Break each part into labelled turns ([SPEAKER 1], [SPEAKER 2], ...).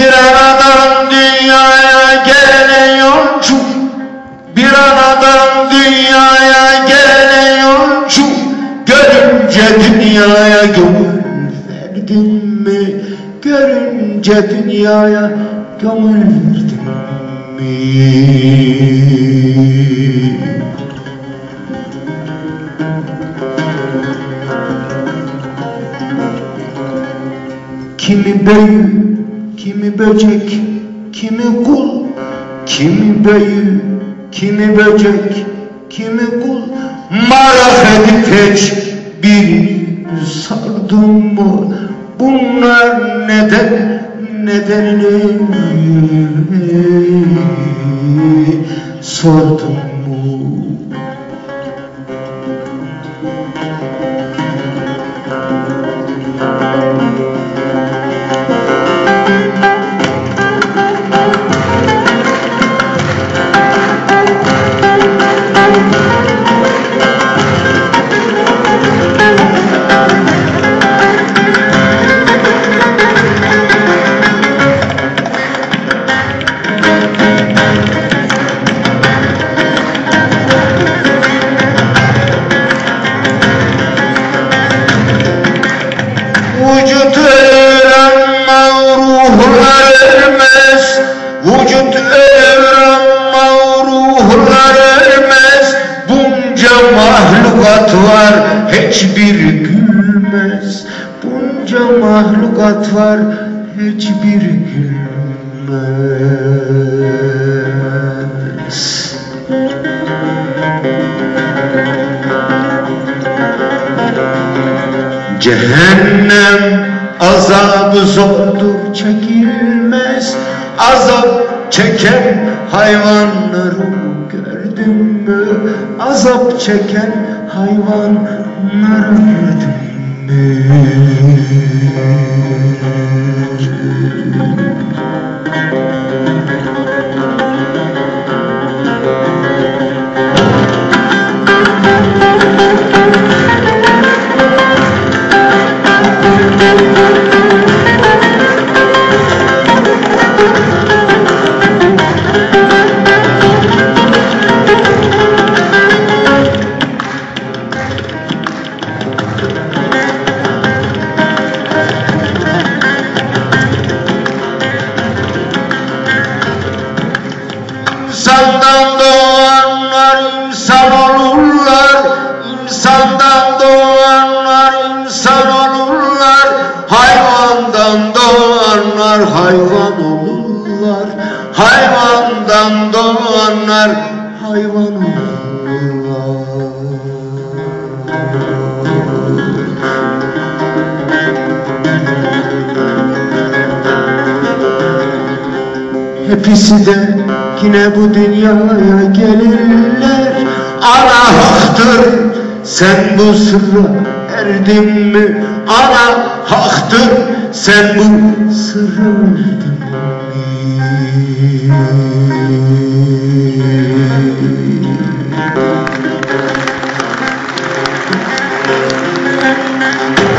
[SPEAKER 1] Bir anadan dünyaya gelen Bir anadan dünyaya gelen Görünce dünyaya gönül verdin mi? Görünce dünyaya gönül verdin mi? Kimi büyü, kimi böcek, kimi kul, kimi büyü, kimi böcek, kimi kul. Merak edip hiç birini sardın mı? Bunlar neden, nedenini sordun var hiçbir gülmez. Bunca mahlukat var hiçbir gülmez. Cehennem azabı zordur çekilmez. Azap çeken hayvanları gördün mü? Azap çeken hayvanları gördün hayvan olurlar Hayvandan doğanlar. Hayvan olurlar. Hepsi de yine bu dünyaya gelirler. Ana haktır sen bu sırra erdin mi? Ana haktır sen bu sırra erdin mi? Vade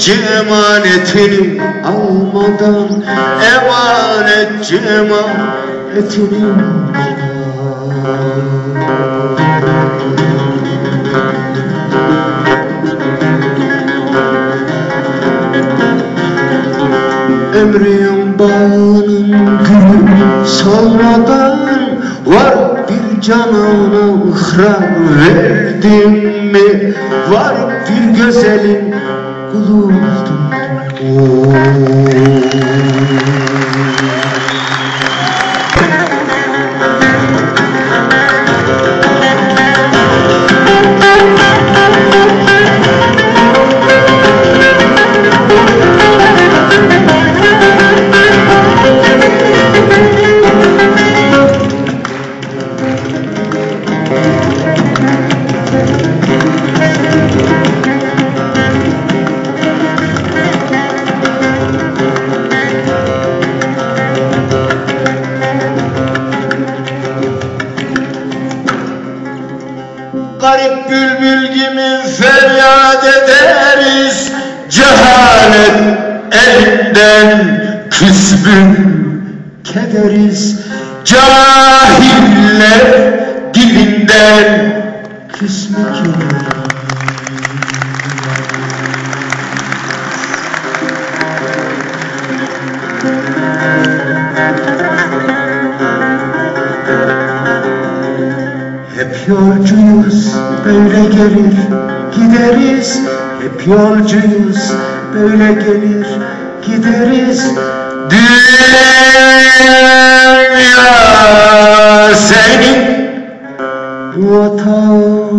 [SPEAKER 1] Emanetçi emanetini almadan Emanetçi emanetini Ömrüm bağının gülü solmadan Var bir canana ıhrar verdim mi? Var bir Luz. Cehalet elinden küsbün kederiz cahiller dilinden küsmek ile. Hep yolcuyuz böyle gelir gideriz. Hep yolcuyuz böyle gelir gideriz. Dünya senin. Vatan